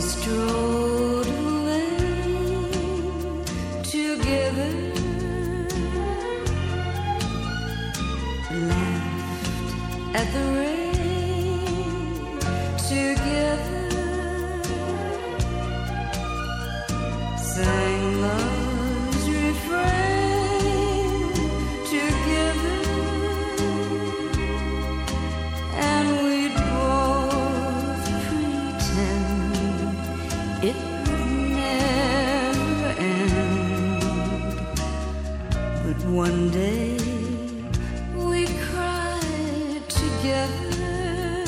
strode away together, laughed at the rain together, it would never end. But one day we cried together,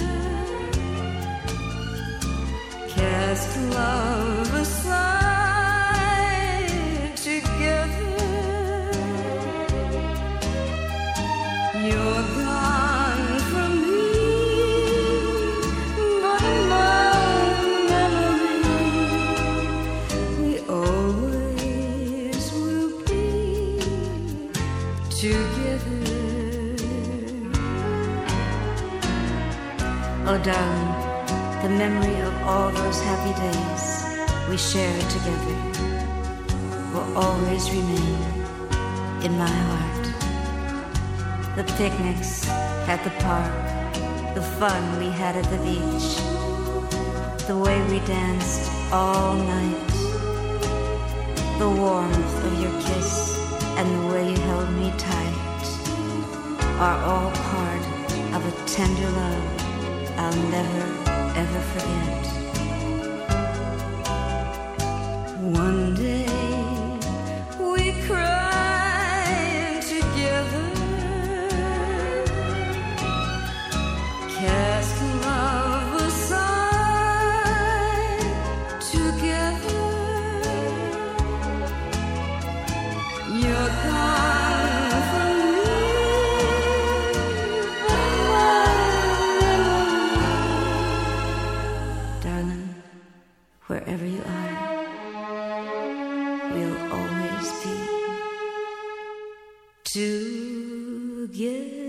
cast love together. Oh, darling, the memory of all those happy days we shared together will always remain in my heart the picnics at the park, the fun we had at the beach, the way we danced all night, the warmth of your kiss and the way you held me tight are all part of a tender love I'll never ever forget. Darling, wherever you are we'll always be together.